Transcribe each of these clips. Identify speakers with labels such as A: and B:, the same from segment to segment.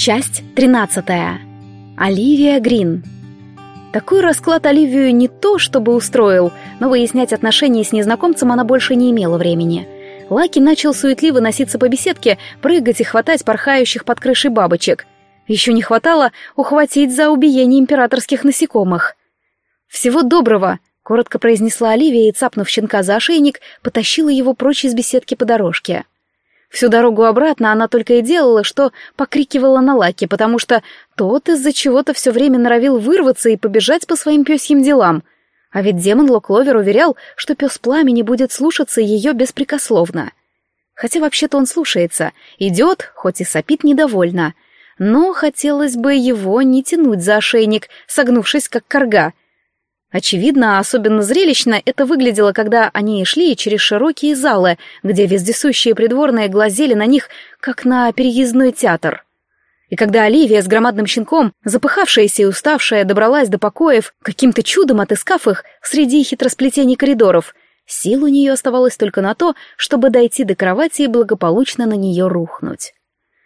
A: Часть 13. Оливия Грин. Такой расклад Оливию не то чтобы устроил, но выяснять отношения с незнакомцем она больше не имела времени. Лаки начал суетливо носиться по беседке, прыгать и хватать порхающих под крышей бабочек. Еще не хватало ухватить за убиение императорских насекомых. «Всего доброго!» — коротко произнесла Оливия и, цапнув щенка за ошейник, потащила его прочь из беседки по дорожке. Всю дорогу обратно она только и делала, что покрикивала на Лаки, потому что тот из-за чего-то все время норовил вырваться и побежать по своим пёсьим делам. А ведь демон Локловер уверял, что пес пламени будет слушаться ее беспрекословно. Хотя вообще-то он слушается, идет, хоть и сопит недовольно. Но хотелось бы его не тянуть за ошейник, согнувшись как корга — Очевидно, особенно зрелищно это выглядело, когда они шли через широкие залы, где вездесущие придворные глазели на них, как на переездной театр. И когда Оливия с громадным щенком, запыхавшаяся и уставшая, добралась до покоев, каким-то чудом отыскав их среди хитросплетений коридоров, сил у нее оставалось только на то, чтобы дойти до кровати и благополучно на нее рухнуть.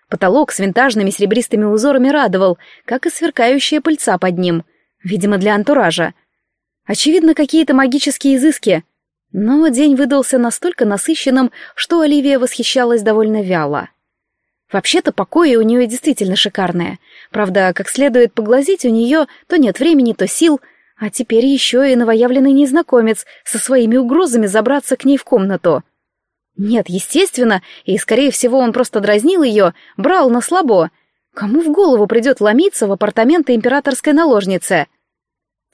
A: Потолок с винтажными серебристыми узорами радовал, как и сверкающая пыльца под ним, видимо, для антуража — Очевидно, какие-то магические изыски. Но день выдался настолько насыщенным, что Оливия восхищалась довольно вяло. Вообще-то покои у нее действительно шикарные. Правда, как следует поглазеть у нее, то нет времени, то сил, а теперь еще и новоявленный незнакомец со своими угрозами забраться к ней в комнату. Нет, естественно, и, скорее всего, он просто дразнил ее, брал на слабо. Кому в голову придет ломиться в апартаменты императорской наложницы?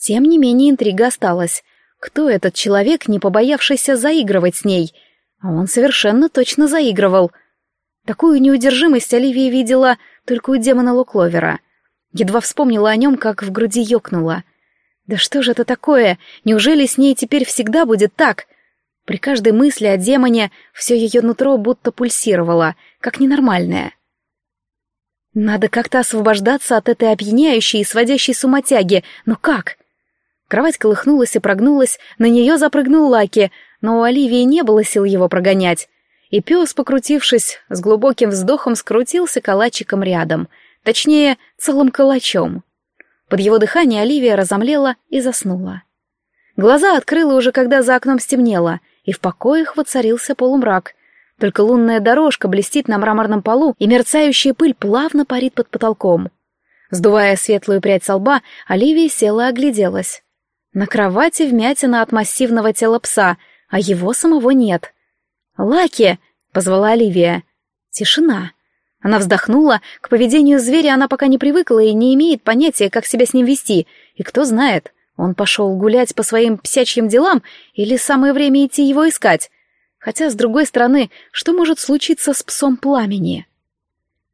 A: Тем не менее интрига осталась. Кто этот человек, не побоявшийся заигрывать с ней? А он совершенно точно заигрывал. Такую неудержимость Оливия видела только у демона Лукловера. Едва вспомнила о нем, как в груди ёкнула. Да что же это такое? Неужели с ней теперь всегда будет так? При каждой мысли о демоне все ее нутро будто пульсировало, как ненормальное. Надо как-то освобождаться от этой опьяняющей и сводящей суматяги, но как? Кровать колыхнулась и прогнулась, на нее запрыгнул Лаки, но у Оливии не было сил его прогонять. И пес, покрутившись, с глубоким вздохом скрутился калачиком рядом, точнее, целым калачом. Под его дыхание Оливия разомлела и заснула. Глаза открыла уже, когда за окном стемнело, и в покоях воцарился полумрак. Только лунная дорожка блестит на мраморном полу, и мерцающая пыль плавно парит под потолком. Сдувая светлую прядь со лба, Оливия села и огляделась. На кровати вмятина от массивного тела пса, а его самого нет. «Лаки!» — позвала Оливия. Тишина. Она вздохнула, к поведению зверя она пока не привыкла и не имеет понятия, как себя с ним вести, и кто знает, он пошел гулять по своим псячьим делам или самое время идти его искать. Хотя, с другой стороны, что может случиться с псом пламени?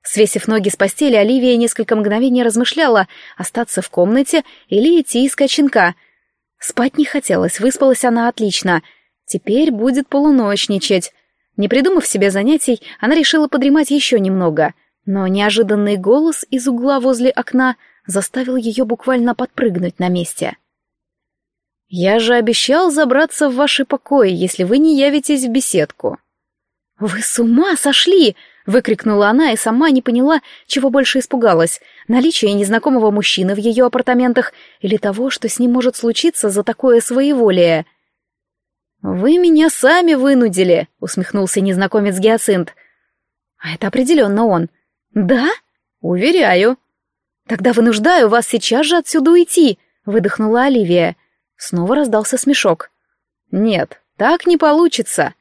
A: Свесив ноги с постели, Оливия несколько мгновений размышляла, остаться в комнате или идти искать щенка — Спать не хотелось, выспалась она отлично. Теперь будет полуночничать. Не придумав себе занятий, она решила подремать еще немного. Но неожиданный голос из угла возле окна заставил ее буквально подпрыгнуть на месте. «Я же обещал забраться в ваши покои, если вы не явитесь в беседку». «Вы с ума сошли!» Выкрикнула она и сама не поняла, чего больше испугалась. Наличие незнакомого мужчины в ее апартаментах или того, что с ним может случиться за такое своеволие. «Вы меня сами вынудили», — усмехнулся незнакомец Гиацинт. «А это определенно он». «Да?» «Уверяю». «Тогда вынуждаю вас сейчас же отсюда уйти», — выдохнула Оливия. Снова раздался смешок. «Нет, так не получится»,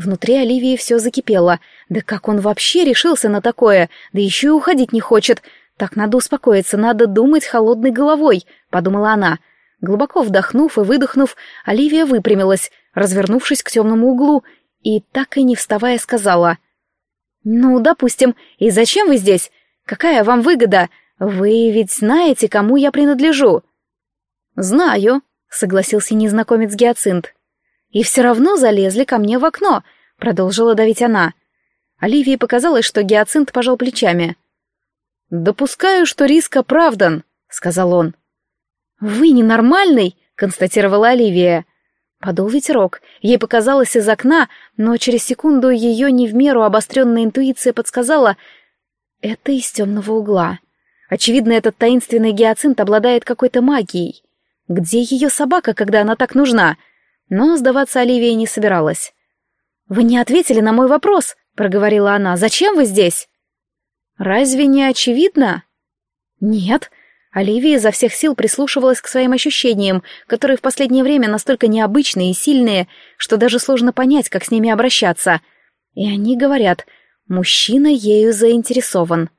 A: Внутри Оливии все закипело. Да как он вообще решился на такое? Да еще и уходить не хочет. Так надо успокоиться, надо думать холодной головой, подумала она. Глубоко вдохнув и выдохнув, Оливия выпрямилась, развернувшись к темному углу, и так и не вставая сказала. «Ну, допустим, и зачем вы здесь? Какая вам выгода? Вы ведь знаете, кому я принадлежу?» «Знаю», — согласился незнакомец Гиацинт. И все равно залезли ко мне в окно, продолжила давить она. Оливии показалось, что гиацинт пожал плечами. «Допускаю, что риск оправдан», — сказал он. «Вы ненормальный», — констатировала Оливия. Подул ветерок. Ей показалось из окна, но через секунду ее не в меру обостренная интуиция подсказала. Это из темного угла. Очевидно, этот таинственный гиацинт обладает какой-то магией. Где ее собака, когда она так нужна? Но сдаваться Оливия не собиралась. «Вы не ответили на мой вопрос», — проговорила она. «Зачем вы здесь?» «Разве не очевидно?» «Нет». Оливия изо всех сил прислушивалась к своим ощущениям, которые в последнее время настолько необычные и сильные, что даже сложно понять, как с ними обращаться. И они говорят, мужчина ею заинтересован.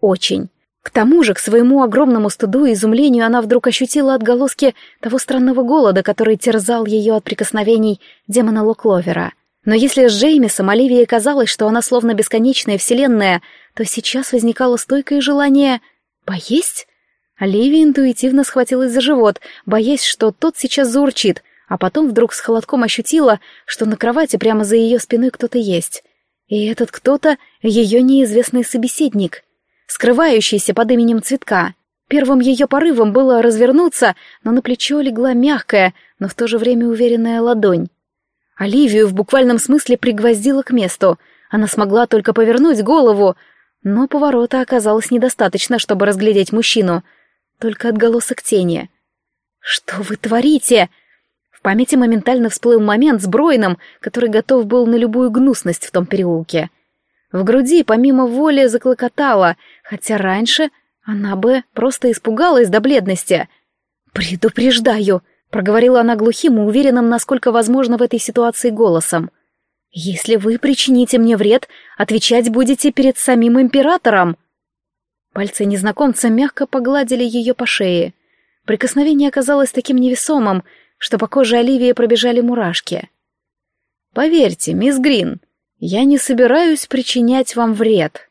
A: Очень. К тому же, к своему огромному стыду и изумлению, она вдруг ощутила отголоски того странного голода, который терзал ее от прикосновений демона Локловера. Но если с Джеймисом Оливии казалось, что она словно бесконечная вселенная, то сейчас возникало стойкое желание поесть. Оливия интуитивно схватилась за живот, боясь, что тот сейчас заурчит, а потом вдруг с холодком ощутила, что на кровати прямо за ее спиной кто-то есть. И этот кто-то — ее неизвестный собеседник — скрывающийся под именем цветка. Первым ее порывом было развернуться, но на плечо легла мягкая, но в то же время уверенная ладонь. Оливию в буквальном смысле пригвоздила к месту. Она смогла только повернуть голову, но поворота оказалось недостаточно, чтобы разглядеть мужчину. Только отголосок тени. «Что вы творите?» В памяти моментально всплыл момент с Бройном, который готов был на любую гнусность в том переулке — в груди помимо воли заклокотала, хотя раньше она бы просто испугалась до бледности. «Предупреждаю», — проговорила она глухим и уверенным, насколько возможно в этой ситуации голосом. «Если вы причините мне вред, отвечать будете перед самим императором». Пальцы незнакомца мягко погладили ее по шее. Прикосновение оказалось таким невесомым, что по коже Оливии пробежали мурашки. «Поверьте, мисс Грин, я не собираюсь причинять вам вред.